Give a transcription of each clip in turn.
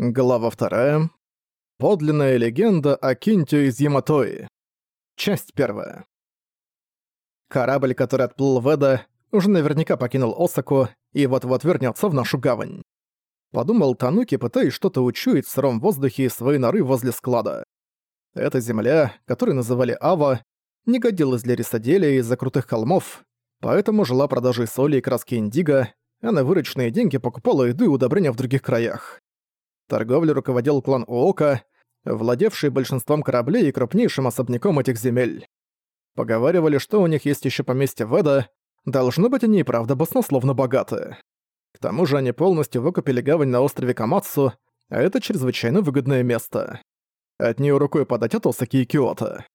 Глава вторая. Подлинная легенда о Кинтю из Яматои. Часть первая. Корабль, который отплыл в Эда, уже наверняка покинул Осаку и вот-вот вернется в нашу гавань. Подумал Тануки, пытаясь что-то учуять в сыром воздухе из своей норы возле склада. Эта земля, которую называли Ава, не годилась для рисоделия из-за крутых холмов, поэтому жила продажей соли и краски индиго, а на вырученные деньги покупала еду и удобрения в других краях. Торговлей руководил клан Оока, владевший большинством кораблей и крупнейшим особняком этих земель. Поговаривали, что у них есть еще поместье Веда, должно быть они и правда баснословно богаты. К тому же они полностью выкупили гавань на острове Камацу, а это чрезвычайно выгодное место. От нее рукой подать от Осаки и Киото.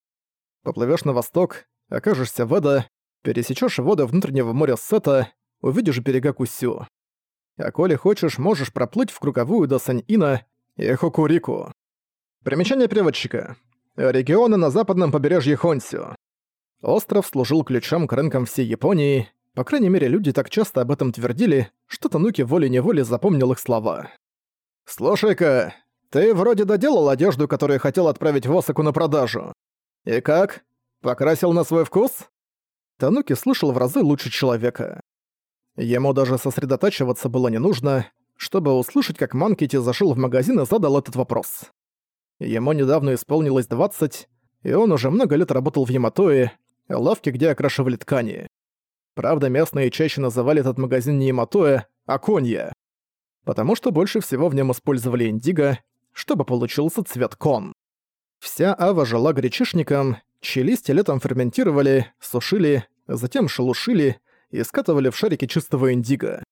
Поплывешь на восток, окажешься в Эда, пересечешь воды внутреннего моря Сета, увидишь берега Кусю. А коли хочешь, можешь проплыть в круговую до Сань-Ина и Хокурику. Примечание переводчика. Регионы на западном побережье Хонсю. Остров служил ключом к рынкам всей Японии, по крайней мере, люди так часто об этом твердили, что Тануки волей-неволей запомнил их слова. «Слушай-ка, ты вроде доделал одежду, которую хотел отправить в Осаку на продажу. И как? Покрасил на свой вкус?» Тануки слышал в разы лучше человека. Ему даже сосредотачиваться было не нужно, чтобы услышать, как Манкити зашел в магазин и задал этот вопрос. Ему недавно исполнилось 20, и он уже много лет работал в Яматое, лавке, где окрашивали ткани. Правда, местные чаще называли этот магазин не Яматое, а Конья, потому что больше всего в нем использовали индиго, чтобы получился цвет кон. Вся ава жила гречишником, чьи листья летом ферментировали, сушили, затем шелушили и скатывали в шарики чистого индиго.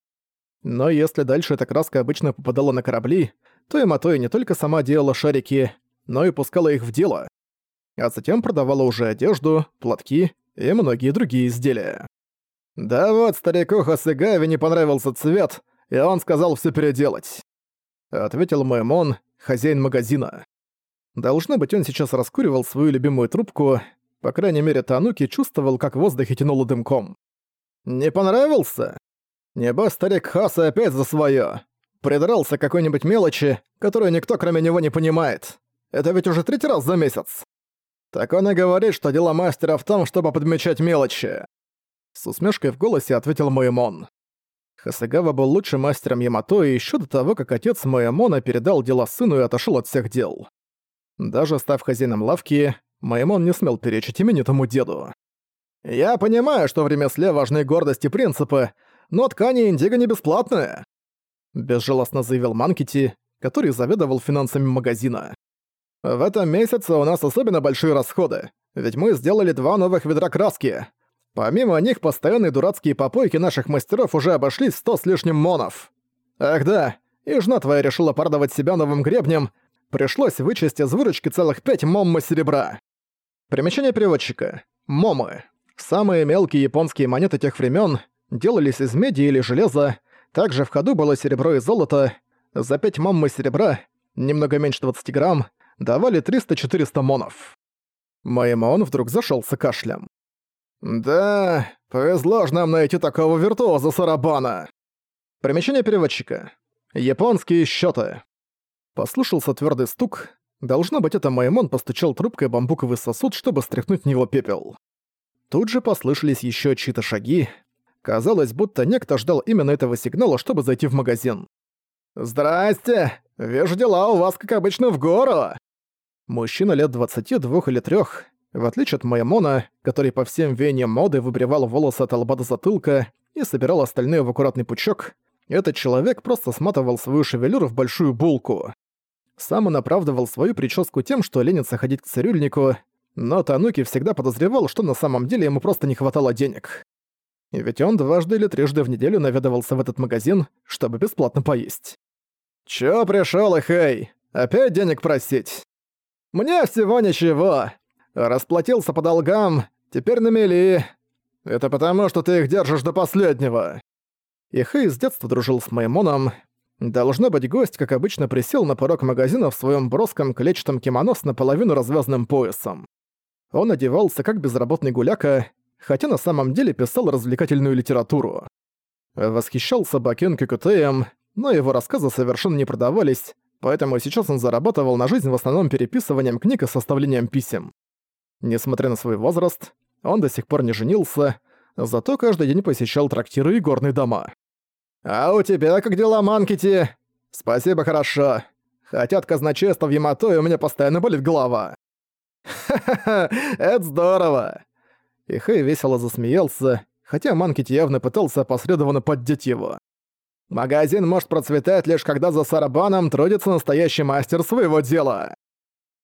Но если дальше эта краска обычно попадала на корабли, то Яматоя не только сама делала шарики, но и пускала их в дело. А затем продавала уже одежду, платки и многие другие изделия. Да вот, старику Хасыгаве не понравился цвет, и он сказал все переделать. Ответил мой Мон, хозяин магазина. Должно быть, он сейчас раскуривал свою любимую трубку, по крайней мере, Тануки чувствовал, как в воздухе тянуло дымком. «Не понравился? Небось, старик Хаса опять за своё. Придрался какой-нибудь мелочи, которую никто кроме него не понимает. Это ведь уже третий раз за месяц. Так он и говорит, что дело мастера в том, чтобы подмечать мелочи». С усмешкой в голосе ответил Моэмон. Хасагава был лучшим мастером Ямато еще до того, как отец Моэмона передал дела сыну и отошел от всех дел. Даже став хозяином лавки, Моэмон не смел перечить именитому деду. «Я понимаю, что в ремесле важны гордость и принципы, но ткани индиго не бесплатные», — безжалостно заявил Манкити, который заведовал финансами магазина. «В этом месяце у нас особенно большие расходы, ведь мы сделали два новых ведра краски. Помимо них постоянные дурацкие попойки наших мастеров уже обошлись сто с лишним монов. Ах да, и жена твоя решила порадовать себя новым гребнем, пришлось вычесть из выручки целых пять моммы серебра». Примечание переводчика. Момы. Самые мелкие японские монеты тех времен делались из меди или железа, также в ходу было серебро и золото. За 5 моммы серебра, немного меньше 20 грамм, давали 300-400 монов. Мой мон вдруг зашелся кашлем. «Да, повезло ж нам найти такого виртуоза Сарабана!» Примечание переводчика. Японские счёты. Послушался твердый стук. Должно быть, это Маймон постучал трубкой бамбуковый сосуд, чтобы стряхнуть в него пепел. Тут же послышались еще чьи-то шаги. Казалось, будто некто ждал именно этого сигнала, чтобы зайти в магазин. «Здрасте! Вижу дела у вас, как обычно, в гору!» Мужчина лет 22 или 3, в отличие от Майамона, который по всем веяниям моды выбривал волосы от лба до затылка и собирал остальные в аккуратный пучок, этот человек просто сматывал свою шевелюру в большую булку. Сам он оправдывал свою прическу тем, что ленится ходить к цирюльнику, но Тануки всегда подозревал, что на самом деле ему просто не хватало денег. Ведь он дважды или трижды в неделю наведывался в этот магазин, чтобы бесплатно поесть. «Чё пришёл, Эхэй? Опять денег просить?» «Мне всего ничего. Расплатился по долгам, теперь на мели. Это потому, что ты их держишь до последнего». Ихэй с детства дружил с Маймоном. Должно быть, гость, как обычно, присел на порог магазина в своем броском клетчатом кимоно с наполовину развязанным поясом. Он одевался как безработный гуляка, хотя на самом деле писал развлекательную литературу. Восхищался Бакен Кикутеем, но его рассказы совершенно не продавались, поэтому сейчас он зарабатывал на жизнь в основном переписыванием книг и составлением писем. Несмотря на свой возраст, он до сих пор не женился, зато каждый день посещал трактиры и горные дома. «А у тебя как дела, Манкити?» «Спасибо, хорошо. Хотя от казначейства в Ямато и у меня постоянно болит голова». «Ха-ха-ха, это здорово!» И Хэй весело засмеялся, хотя Манкит явно пытался опосредованно поддеть его. «Магазин может процветать лишь когда за Сарабаном трудится настоящий мастер своего дела!»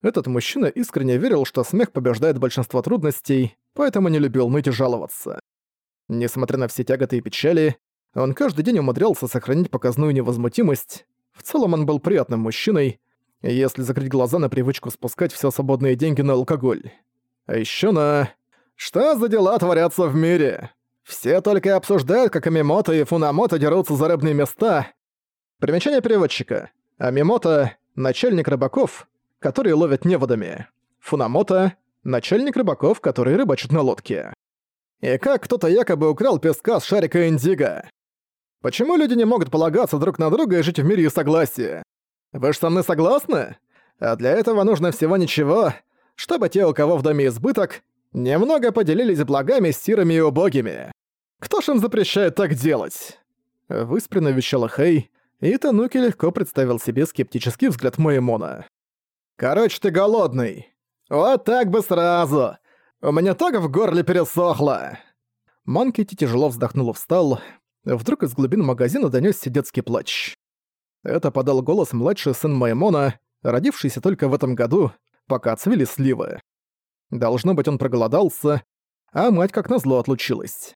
Этот мужчина искренне верил, что смех побеждает большинство трудностей, поэтому не любил ныть и жаловаться. Несмотря на все тяготы и печали, он каждый день умудрялся сохранить показную невозмутимость. В целом он был приятным мужчиной, если закрыть глаза на привычку спускать все свободные деньги на алкоголь. А еще на... Что за дела творятся в мире? Все только обсуждают, как Амимото и Фунамото дерутся за рыбные места. Примечание переводчика. Амимото — начальник рыбаков, которые ловят неводами. Фунамото — начальник рыбаков, которые рыбачат на лодке. И как кто-то якобы украл песка с шарика Индиго. Почему люди не могут полагаться друг на друга и жить в мире и согласии? Вы же со мной согласны? А для этого нужно всего ничего, чтобы те, у кого в доме избыток, немного поделились благами с сирами и убогими. Кто ж им запрещает так делать?» Выспренно вещала Хэй, и Тануки легко представил себе скептический взгляд Моэмона. «Короче, ты голодный. Вот так бы сразу. У меня так в горле пересохло!» Манкити тяжело вздохнул и встал. Вдруг из глубин магазина донёсся детский плач. Это подал голос младший сын Маймона, родившийся только в этом году, пока цвели сливы. Должно быть, он проголодался, а мать как назло отлучилась.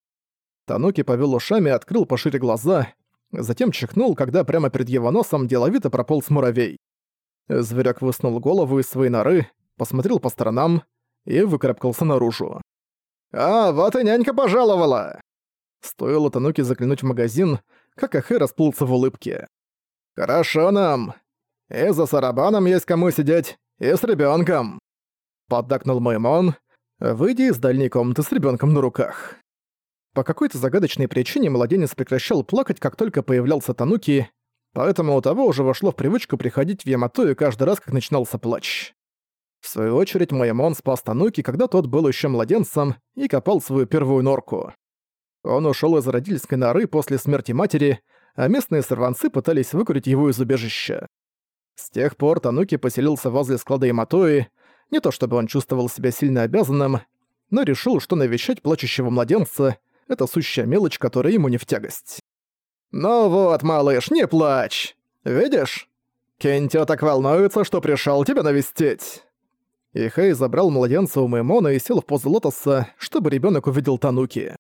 Тануки повел ушами и открыл пошире глаза, затем чихнул, когда прямо перед его носом деловито прополз муравей. Зверяк высунул голову из своей норы, посмотрел по сторонам и выкарабкался наружу. «А, вот и нянька пожаловала!» Стоило Тануки заглянуть в магазин, как Ахэ расплылся в улыбке. «Хорошо нам. И за Сарабаном есть кому сидеть, и с ребенком. Поддакнул Маймон, выйдя из дальней комнаты с ребенком на руках. По какой-то загадочной причине младенец прекращал плакать, как только появлялся Тануки, поэтому у того уже вошло в привычку приходить в Яматою каждый раз, как начинался плач. В свою очередь, Маймон спас Тануки, когда тот был еще младенцем и копал свою первую норку. Он ушел из родительской норы после смерти матери, а местные сорванцы пытались выкурить его из убежища. С тех пор Тануки поселился возле склада Яматои, не то чтобы он чувствовал себя сильно обязанным, но решил, что навещать плачущего младенца — это сущая мелочь, которая ему не в тягость. «Ну вот, малыш, не плачь! Видишь? Кентио так волнуется, что пришел тебя навестить!» И Хэй забрал младенца у Маймона и сел в позу лотоса, чтобы ребенок увидел Тануки.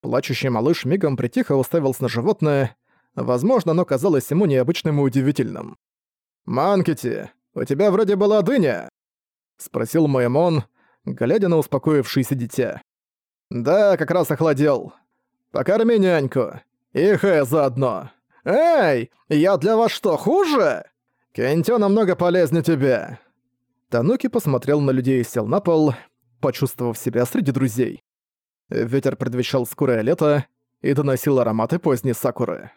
Плачущий малыш мигом притихо уставился на животное, Возможно, оно казалось ему необычным и удивительным. «Манкити, у тебя вроде была дыня?» — спросил Маймон, глядя на успокоившееся дитя. «Да, как раз охладел. Покорми няньку. И Хэ заодно. Эй, я для вас что, хуже? Кентё намного полезнее тебя». Тануки посмотрел на людей и сел на пол, почувствовав себя среди друзей. Ветер предвещал скорое лето и доносил ароматы поздней сакуры.